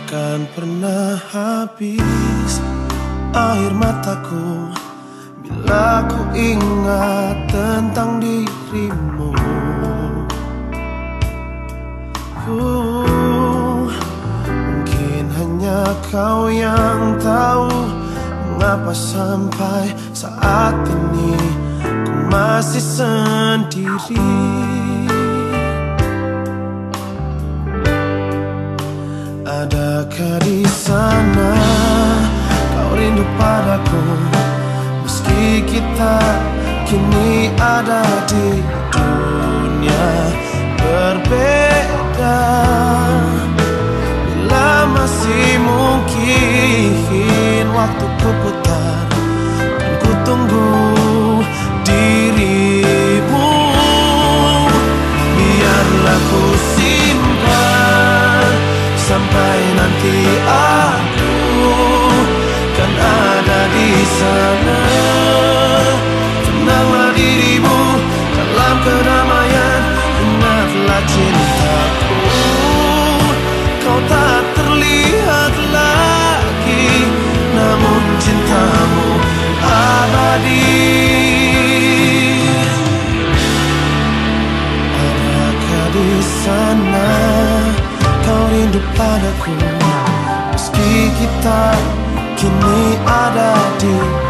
Takkan pernah habis air mataku. Bila ku ingat tentang dirimu uh, Mungkin hanya kau yang tahu Mengapa sampai saat ini Ku masih sendiri kita kini ada di dunia berbeda. Bila masih mungkin waktu ku putar cintaku. Kau tak terlihat lagi Namun cintamu abadi. Adakah di sana Kau rindu padaku? Meski kita kini ada di